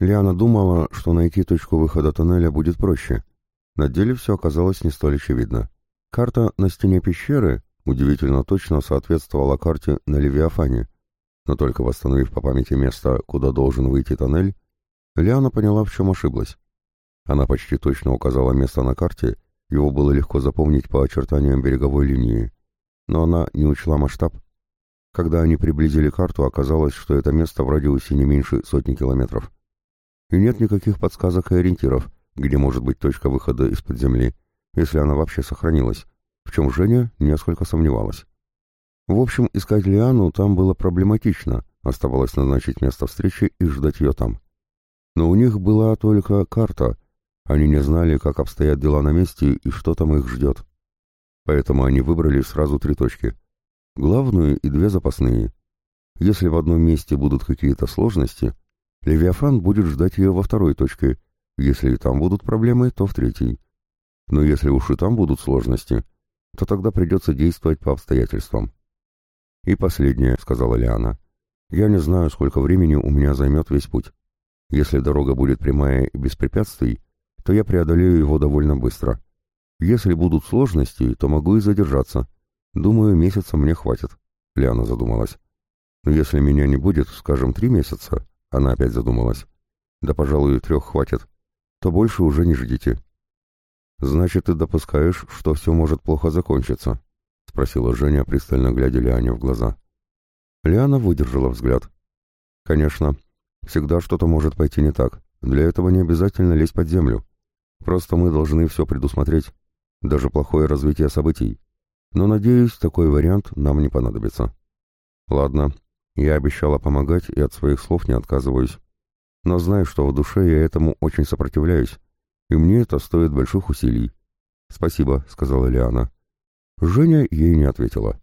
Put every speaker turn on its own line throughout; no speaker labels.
Лиана думала, что найти точку выхода тоннеля будет проще. На деле все оказалось не столь очевидно. Карта на стене пещеры удивительно точно соответствовала карте на Левиафане, но только восстановив по памяти место, куда должен выйти тоннель, Лиана поняла, в чем ошиблась. Она почти точно указала место на карте, его было легко запомнить по очертаниям береговой линии, но она не учла масштаб. Когда они приблизили карту, оказалось, что это место в радиусе не меньше сотни километров. И нет никаких подсказок и ориентиров, где может быть точка выхода из-под земли, если она вообще сохранилась, в чем Женя несколько сомневалась. В общем, искать Лиану там было проблематично, оставалось назначить место встречи и ждать ее там. Но у них была только карта, они не знали, как обстоят дела на месте и что там их ждет. Поэтому они выбрали сразу три точки. Главную и две запасные. Если в одном месте будут какие-то сложности, Левиафан будет ждать ее во второй точке, если там будут проблемы, то в третьей. Но если уж и там будут сложности, то тогда придется действовать по обстоятельствам. «И последнее», — сказала Лиана. «Я не знаю, сколько времени у меня займет весь путь. Если дорога будет прямая и без препятствий, то я преодолею его довольно быстро. Если будут сложности, то могу и задержаться. Думаю, месяца мне хватит». Лиана задумалась. «Но если меня не будет, скажем, три месяца...» Она опять задумалась. «Да, пожалуй, трех хватит. То больше уже не ждите». «Значит, ты допускаешь, что все может плохо закончиться?» — спросила Женя, пристально глядя Лиане в глаза. Лиана выдержала взгляд. «Конечно, всегда что-то может пойти не так. Для этого не обязательно лезть под землю. Просто мы должны все предусмотреть, даже плохое развитие событий. Но, надеюсь, такой вариант нам не понадобится». «Ладно, я обещала помогать и от своих слов не отказываюсь. Но знаю, что в душе я этому очень сопротивляюсь, и мне это стоит больших усилий. «Спасибо», — сказала Лиана. Женя ей не ответила.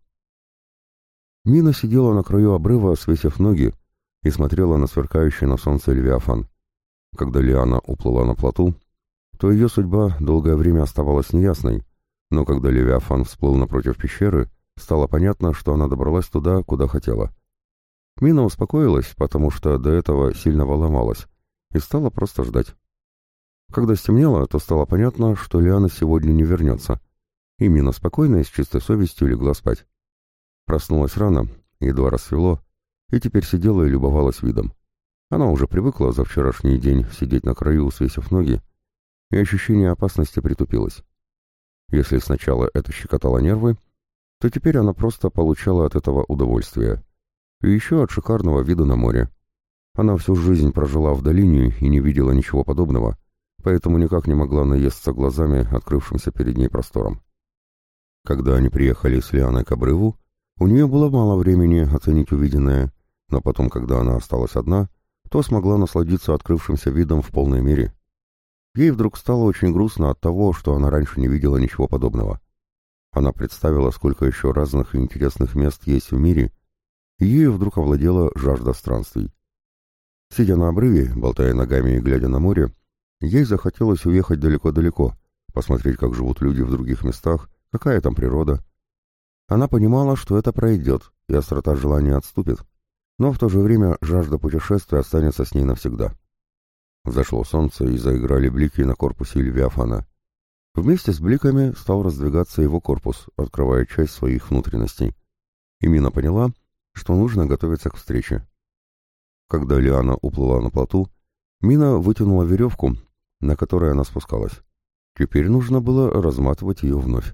Мина сидела на краю обрыва, свесив ноги, и смотрела на сверкающий на солнце Левиафан. Когда Лиана уплыла на плоту, то ее судьба долгое время оставалась неясной, но когда Левиафан всплыл напротив пещеры, стало понятно, что она добралась туда, куда хотела. Мина успокоилась, потому что до этого сильно волновалась, и стала просто ждать. Когда стемнело, то стало понятно, что Лиана сегодня не вернется. Именно спокойно и с чистой совестью легла спать. Проснулась рано, едва рассвело, и теперь сидела и любовалась видом. Она уже привыкла за вчерашний день сидеть на краю, свесив ноги, и ощущение опасности притупилось. Если сначала это щекотало нервы, то теперь она просто получала от этого удовольствие. И еще от шикарного вида на море. Она всю жизнь прожила в долине и не видела ничего подобного, поэтому никак не могла наесться глазами открывшимся перед ней простором. Когда они приехали с Лианой к обрыву, у нее было мало времени оценить увиденное, но потом, когда она осталась одна, то смогла насладиться открывшимся видом в полной мере. Ей вдруг стало очень грустно от того, что она раньше не видела ничего подобного. Она представила, сколько еще разных и интересных мест есть в мире, ею вдруг овладела жажда странствий. Сидя на обрыве, болтая ногами и глядя на море, Ей захотелось уехать далеко-далеко, посмотреть, как живут люди в других местах, какая там природа. Она понимала, что это пройдет, и острота желания отступит, но в то же время жажда путешествия останется с ней навсегда. Зашло солнце, и заиграли блики на корпусе Левиафана. Вместе с бликами стал раздвигаться его корпус, открывая часть своих внутренностей. И поняла, что нужно готовиться к встрече. Когда Лиана уплыла на плоту, Мина вытянула веревку на которой она спускалась. Теперь нужно было разматывать ее вновь.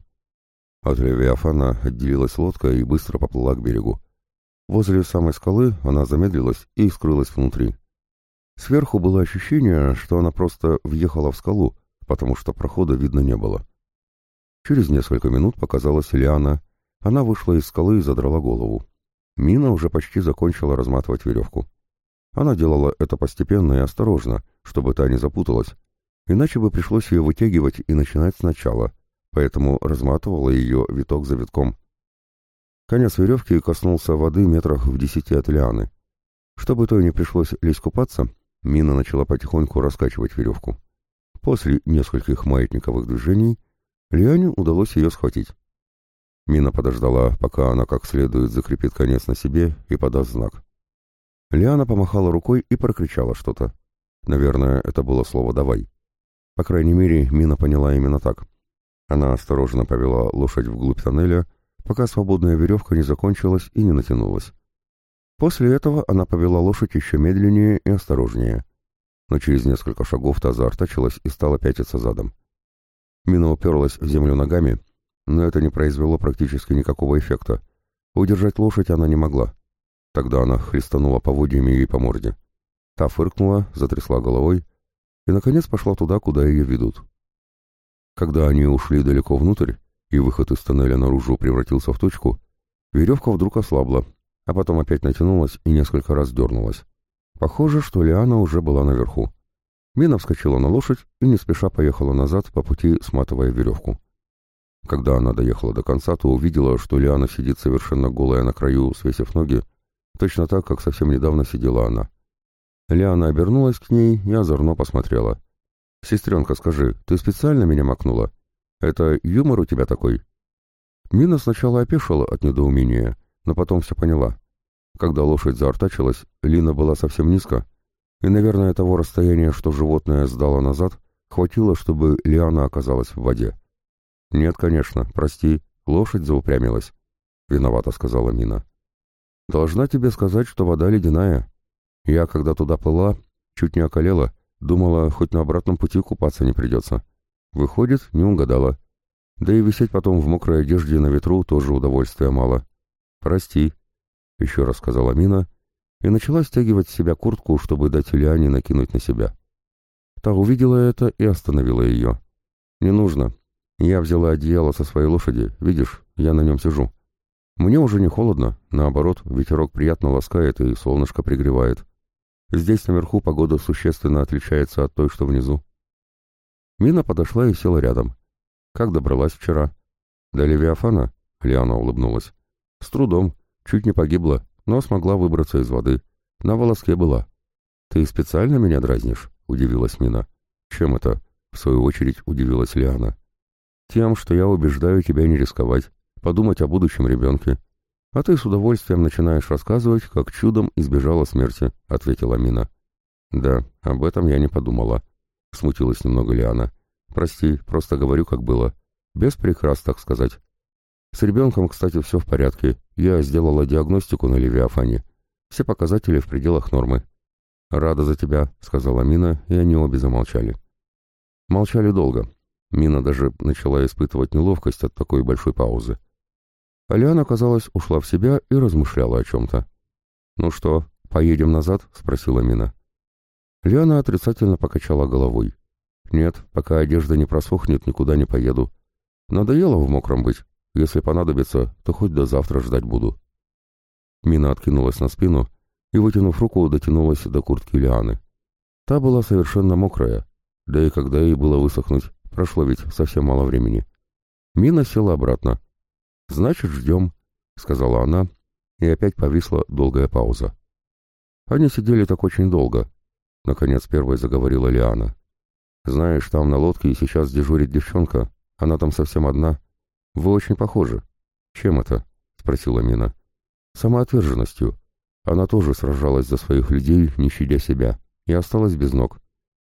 От Левиафана отделилась лодка и быстро поплыла к берегу. Возле самой скалы она замедлилась и скрылась внутри. Сверху было ощущение, что она просто въехала в скалу, потому что прохода видно не было. Через несколько минут показалась Лиана. Она вышла из скалы и задрала голову. Мина уже почти закончила разматывать веревку. Она делала это постепенно и осторожно, чтобы та не запуталась, Иначе бы пришлось ее вытягивать и начинать сначала, поэтому разматывала ее виток за витком. Конец веревки коснулся воды метрах в десяти от лианы. Чтобы то не пришлось лезть купаться, Мина начала потихоньку раскачивать веревку. После нескольких маятниковых движений Лиане удалось ее схватить. Мина подождала, пока она как следует закрепит конец на себе и подаст знак. Лиана помахала рукой и прокричала что-то. Наверное, это было слово «давай». По крайней мере, Мина поняла именно так. Она осторожно повела лошадь вглубь тоннеля, пока свободная веревка не закончилась и не натянулась. После этого она повела лошадь еще медленнее и осторожнее. Но через несколько шагов та заортачилась и стала пятиться задом. Мина уперлась в землю ногами, но это не произвело практически никакого эффекта. Удержать лошадь она не могла. Тогда она хлестанула поводьями ей по морде. Та фыркнула, затрясла головой и, наконец, пошла туда, куда ее ведут. Когда они ушли далеко внутрь, и выход из тоннеля наружу превратился в точку, веревка вдруг ослабла, а потом опять натянулась и несколько раз дернулась. Похоже, что Лиана уже была наверху. Мина вскочила на лошадь и не спеша поехала назад, по пути сматывая веревку. Когда она доехала до конца, то увидела, что Лиана сидит совершенно голая на краю, свесив ноги, точно так, как совсем недавно сидела она. Лиана обернулась к ней и озорно посмотрела. «Сестренка, скажи, ты специально меня макнула? Это юмор у тебя такой?» Мина сначала опешила от недоумения, но потом все поняла. Когда лошадь заортачилась, Лина была совсем низко, и, наверное, того расстояния, что животное сдало назад, хватило, чтобы Лиана оказалась в воде. «Нет, конечно, прости, лошадь заупрямилась», — виновата сказала Мина. «Должна тебе сказать, что вода ледяная. Я, когда туда плыла, чуть не околела, думала, хоть на обратном пути купаться не придется. Выходит, не угадала. Да и висеть потом в мокрой одежде на ветру тоже удовольствия мало. Прости», — еще раз сказала Мина, и начала стягивать с себя куртку, чтобы дать Лиане накинуть на себя. Та увидела это и остановила ее. «Не нужно. Я взяла одеяло со своей лошади, видишь, я на нем сижу. Мне уже не холодно, наоборот, ветерок приятно ласкает и солнышко пригревает. Здесь наверху погода существенно отличается от той, что внизу». Мина подошла и села рядом. «Как добралась вчера?» «До Левиафана?» — Лиана улыбнулась. «С трудом. Чуть не погибла но смогла выбраться из воды. На волоске была. «Ты специально меня дразнишь?» — удивилась Мина. «Чем это?» — в свою очередь удивилась Лиана. «Тем, что я убеждаю тебя не рисковать, подумать о будущем ребенке. А ты с удовольствием начинаешь рассказывать, как чудом избежала смерти», — ответила Мина. «Да, об этом я не подумала», — смутилась немного Лиана. «Прости, просто говорю, как было. Без прикрас, так сказать. С ребенком, кстати, все в порядке. Я сделала диагностику на Левиафане. Все показатели в пределах нормы. «Рада за тебя», — сказала Мина, и они обе замолчали. Молчали долго. Мина даже начала испытывать неловкость от такой большой паузы. Алиана, казалось, ушла в себя и размышляла о чем-то. «Ну что, поедем назад?» — спросила Мина. Лиана отрицательно покачала головой. «Нет, пока одежда не просохнет, никуда не поеду. Надоело в мокром быть. Если понадобится, то хоть до завтра ждать буду». Мина откинулась на спину и, вытянув руку, дотянулась до куртки Лианы. Та была совершенно мокрая, да и когда ей было высохнуть, прошло ведь совсем мало времени. Мина села обратно. «Значит, ждем», — сказала она, и опять повисла долгая пауза. Они сидели так очень долго. Наконец первой заговорила Лиана. «Знаешь, там на лодке сейчас дежурит девчонка, она там совсем одна, «Вы очень похожи». «Чем это?» — спросила Мина. «Самоотверженностью. Она тоже сражалась за своих людей, не щадя себя, и осталась без ног.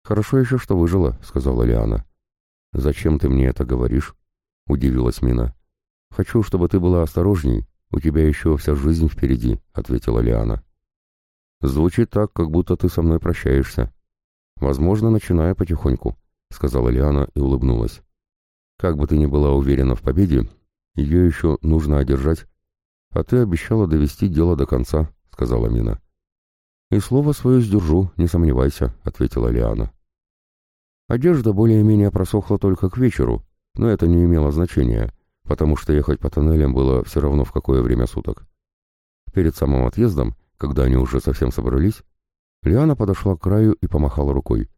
«Хорошо еще, что выжила», — сказала Лиана. «Зачем ты мне это говоришь?» — удивилась Мина. «Хочу, чтобы ты была осторожней. У тебя еще вся жизнь впереди», — ответила Лиана. «Звучит так, как будто ты со мной прощаешься». «Возможно, начиная потихоньку», — сказала Лиана и улыбнулась. Как бы ты ни была уверена в победе, ее еще нужно одержать. А ты обещала довести дело до конца, — сказала Мина. «И слово свое сдержу, не сомневайся», — ответила Лиана. Одежда более-менее просохла только к вечеру, но это не имело значения, потому что ехать по тоннелям было все равно в какое время суток. Перед самым отъездом, когда они уже совсем собрались, Лиана подошла к краю и помахала рукой.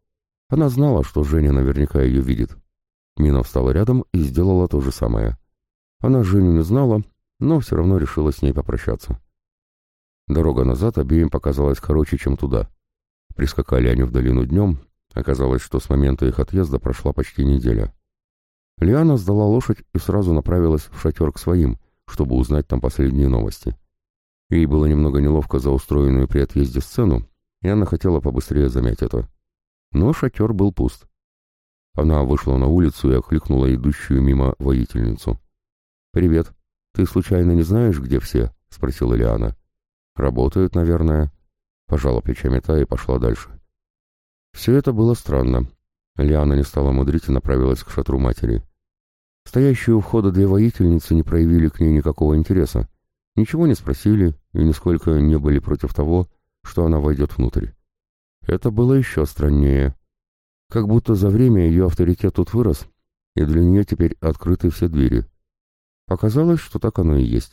Она знала, что Женя наверняка ее видит, Мина встала рядом и сделала то же самое. Она Женю не знала, но все равно решила с ней попрощаться. Дорога назад обеим показалась короче, чем туда. Прискакали они в долину днем, оказалось, что с момента их отъезда прошла почти неделя. Лиана сдала лошадь и сразу направилась в шатер к своим, чтобы узнать там последние новости. Ей было немного неловко за устроенную при отъезде сцену, и она хотела побыстрее замять это. Но шатер был пуст. Она вышла на улицу и окликнула идущую мимо воительницу. «Привет. Ты случайно не знаешь, где все?» — спросила Лиана. «Работают, наверное». Пожала плечами та и пошла дальше. Все это было странно. Лиана не стала мудрить и направилась к шатру матери. Стоящие у входа две воительницы не проявили к ней никакого интереса. Ничего не спросили и нисколько не были против того, что она войдет внутрь. Это было еще страннее. Как будто за время ее авторитет тут вырос, и для нее теперь открыты все двери. Оказалось, что так оно и есть.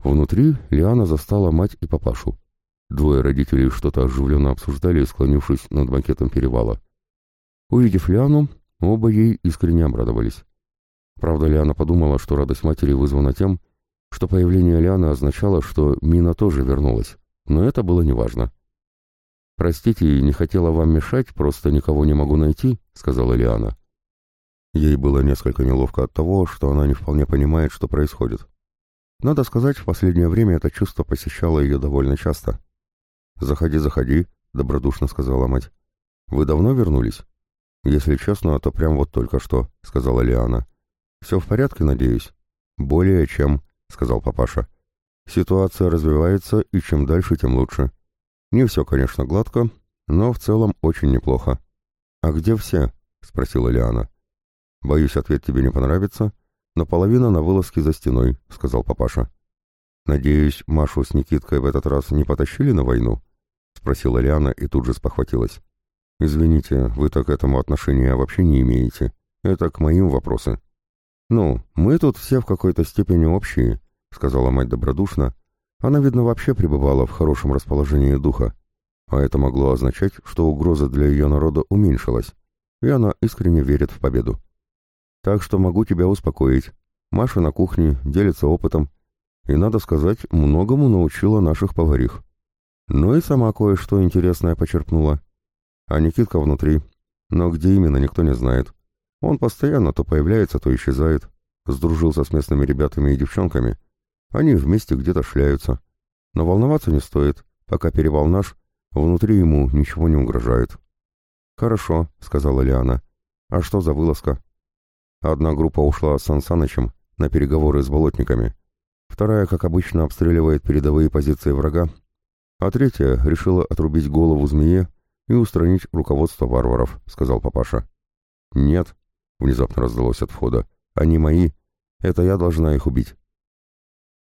Внутри Лиана застала мать и папашу. Двое родителей что-то оживленно обсуждали, склонившись над банкетом перевала. Увидев Лиану, оба ей искренне обрадовались. Правда, Лиана подумала, что радость матери вызвана тем, что появление Лианы означало, что Мина тоже вернулась, но это было неважно. «Простите, не хотела вам мешать, просто никого не могу найти», — сказала Лиана. Ей было несколько неловко от того, что она не вполне понимает, что происходит. Надо сказать, в последнее время это чувство посещало ее довольно часто. «Заходи, заходи», — добродушно сказала мать. «Вы давно вернулись?» «Если честно, то прям вот только что», — сказала Лиана. «Все в порядке, надеюсь?» «Более чем», — сказал папаша. «Ситуация развивается, и чем дальше, тем лучше. Не все, конечно, гладко, но в целом очень неплохо». «А где все?» — спросила Лиана. «Боюсь, ответ тебе не понравится, но половина на вылазке за стеной», — сказал папаша. «Надеюсь, Машу с Никиткой в этот раз не потащили на войну?» — спросила Лиана и тут же спохватилась. «Извините, вы так к этому отношения вообще не имеете. Это к моим вопросы». «Ну, мы тут все в какой-то степени общие», — сказала мать добродушно. Она, видно, вообще пребывала в хорошем расположении духа. А это могло означать, что угроза для ее народа уменьшилась, и она искренне верит в победу. «Так что могу тебя успокоить. Маша на кухне, делится опытом, и, надо сказать, многому научила наших поварих. Ну и сама кое-что интересное почерпнула. А Никитка внутри. Но где именно, никто не знает. Он постоянно то появляется, то исчезает. Сдружился с местными ребятами и девчонками. Они вместе где-то шляются. Но волноваться не стоит. Пока перевал наш, внутри ему ничего не угрожает. «Хорошо», — сказала Лиана. «А что за вылазка?» Одна группа ушла с Сансанычем на переговоры с болотниками. Вторая, как обычно, обстреливает передовые позиции врага, а третья решила отрубить голову змее и устранить руководство варваров, сказал папаша. Нет, внезапно раздалось от входа. Они мои. Это я должна их убить.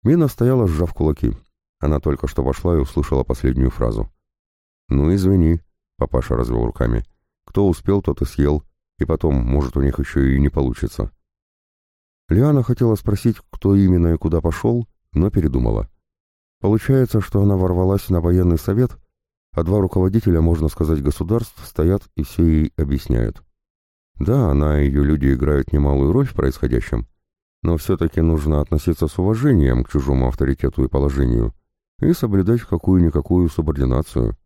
Мина стояла, сжав кулаки. Она только что вошла и услышала последнюю фразу. «Ну, извини», — папаша развел руками. «Кто успел, тот и съел, и потом, может, у них еще и не получится». Лиана хотела спросить, кто именно и куда пошел, но передумала. Получается, что она ворвалась на военный совет, а два руководителя, можно сказать, государств стоят и все ей объясняют. Да, она и ее люди играют немалую роль в происходящем, но все-таки нужно относиться с уважением к чужому авторитету и положению и соблюдать какую-никакую субординацию.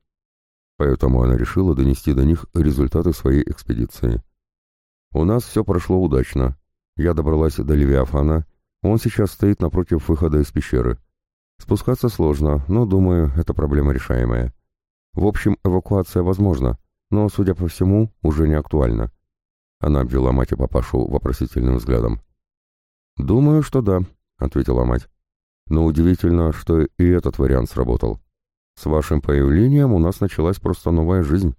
Поэтому она решила донести до них результаты своей экспедиции. У нас все прошло удачно, я добралась до Левиафана, он сейчас стоит напротив выхода из пещеры. Спускаться сложно, но, думаю, это проблема решаемая. В общем, эвакуация возможна, но, судя по всему, уже не актуальна. Она обвела мать и папашу вопросительным взглядом. «Думаю, что да», — ответила мать. «Но удивительно, что и этот вариант сработал. С вашим появлением у нас началась просто новая жизнь.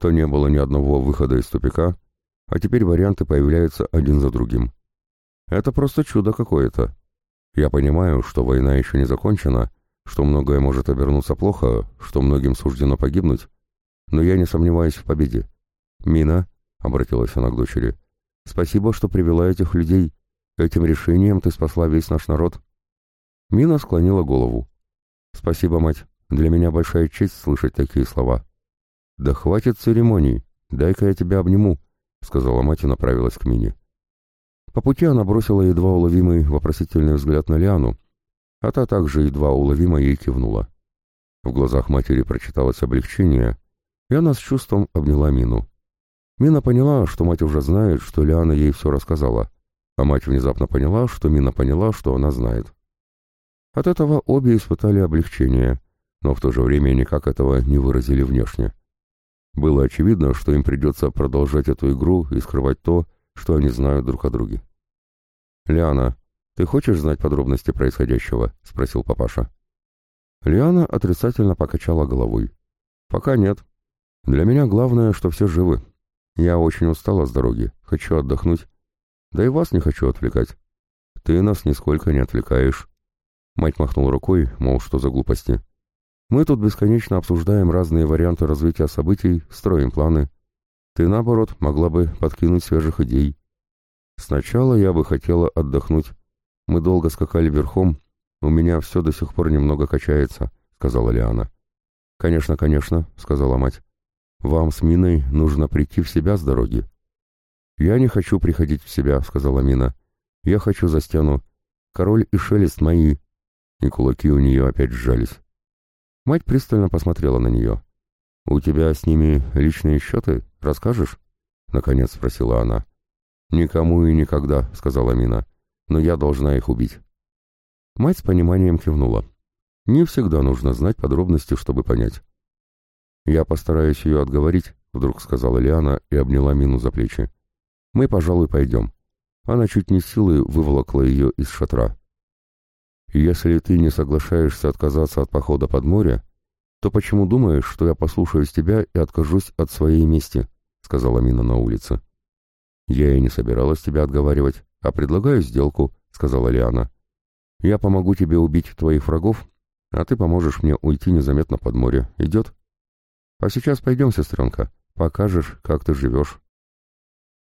То не было ни одного выхода из тупика, а теперь варианты появляются один за другим. Это просто чудо какое-то. Я понимаю, что война еще не закончена, что многое может обернуться плохо, что многим суждено погибнуть, но я не сомневаюсь в победе. Мина, — обратилась она к дочери, — спасибо, что привела этих людей. Этим решением ты спасла весь наш народ. Мина склонила голову. Спасибо, мать. Для меня большая честь слышать такие слова. Да хватит церемоний. Дай-ка я тебя обниму. — сказала мать и направилась к Мине. По пути она бросила едва уловимый вопросительный взгляд на Лиану, а та также едва уловимо ей кивнула. В глазах матери прочиталось облегчение, и она с чувством обняла Мину. Мина поняла, что мать уже знает, что Лиана ей все рассказала, а мать внезапно поняла, что Мина поняла, что она знает. От этого обе испытали облегчение, но в то же время никак этого не выразили внешне. Было очевидно, что им придется продолжать эту игру и скрывать то, что они знают друг о друге. «Лиана, ты хочешь знать подробности происходящего?» — спросил папаша. Лиана отрицательно покачала головой. «Пока нет. Для меня главное, что все живы. Я очень устала с дороги, хочу отдохнуть. Да и вас не хочу отвлекать. Ты нас нисколько не отвлекаешь». Мать махнула рукой, мол, что за глупости. Мы тут бесконечно обсуждаем разные варианты развития событий, строим планы. Ты, наоборот, могла бы подкинуть свежих идей. Сначала я бы хотела отдохнуть. Мы долго скакали верхом, у меня все до сих пор немного качается, — сказала Лиана. Конечно, конечно, — сказала мать. Вам с Миной нужно прийти в себя с дороги. Я не хочу приходить в себя, — сказала Мина. Я хочу за стену. Король и шелест мои. И кулаки у нее опять сжались. Мать пристально посмотрела на нее. «У тебя с ними личные счеты? Расскажешь?» — наконец спросила она. «Никому и никогда», — сказала Мина. «Но я должна их убить». Мать с пониманием кивнула. «Не всегда нужно знать подробности, чтобы понять». «Я постараюсь ее отговорить», — вдруг сказала Лиана и обняла Мину за плечи. «Мы, пожалуй, пойдем». Она чуть не силой выволокла ее из шатра. Если ты не соглашаешься отказаться от похода под море, то почему думаешь, что я послушаюсь тебя и откажусь от своей мести?» — сказала Мина на улице. «Я и не собиралась тебя отговаривать, а предлагаю сделку», — сказала Лиана. «Я помогу тебе убить твоих врагов, а ты поможешь мне уйти незаметно под море. Идет?» «А сейчас пойдем, сестренка, покажешь, как ты живешь».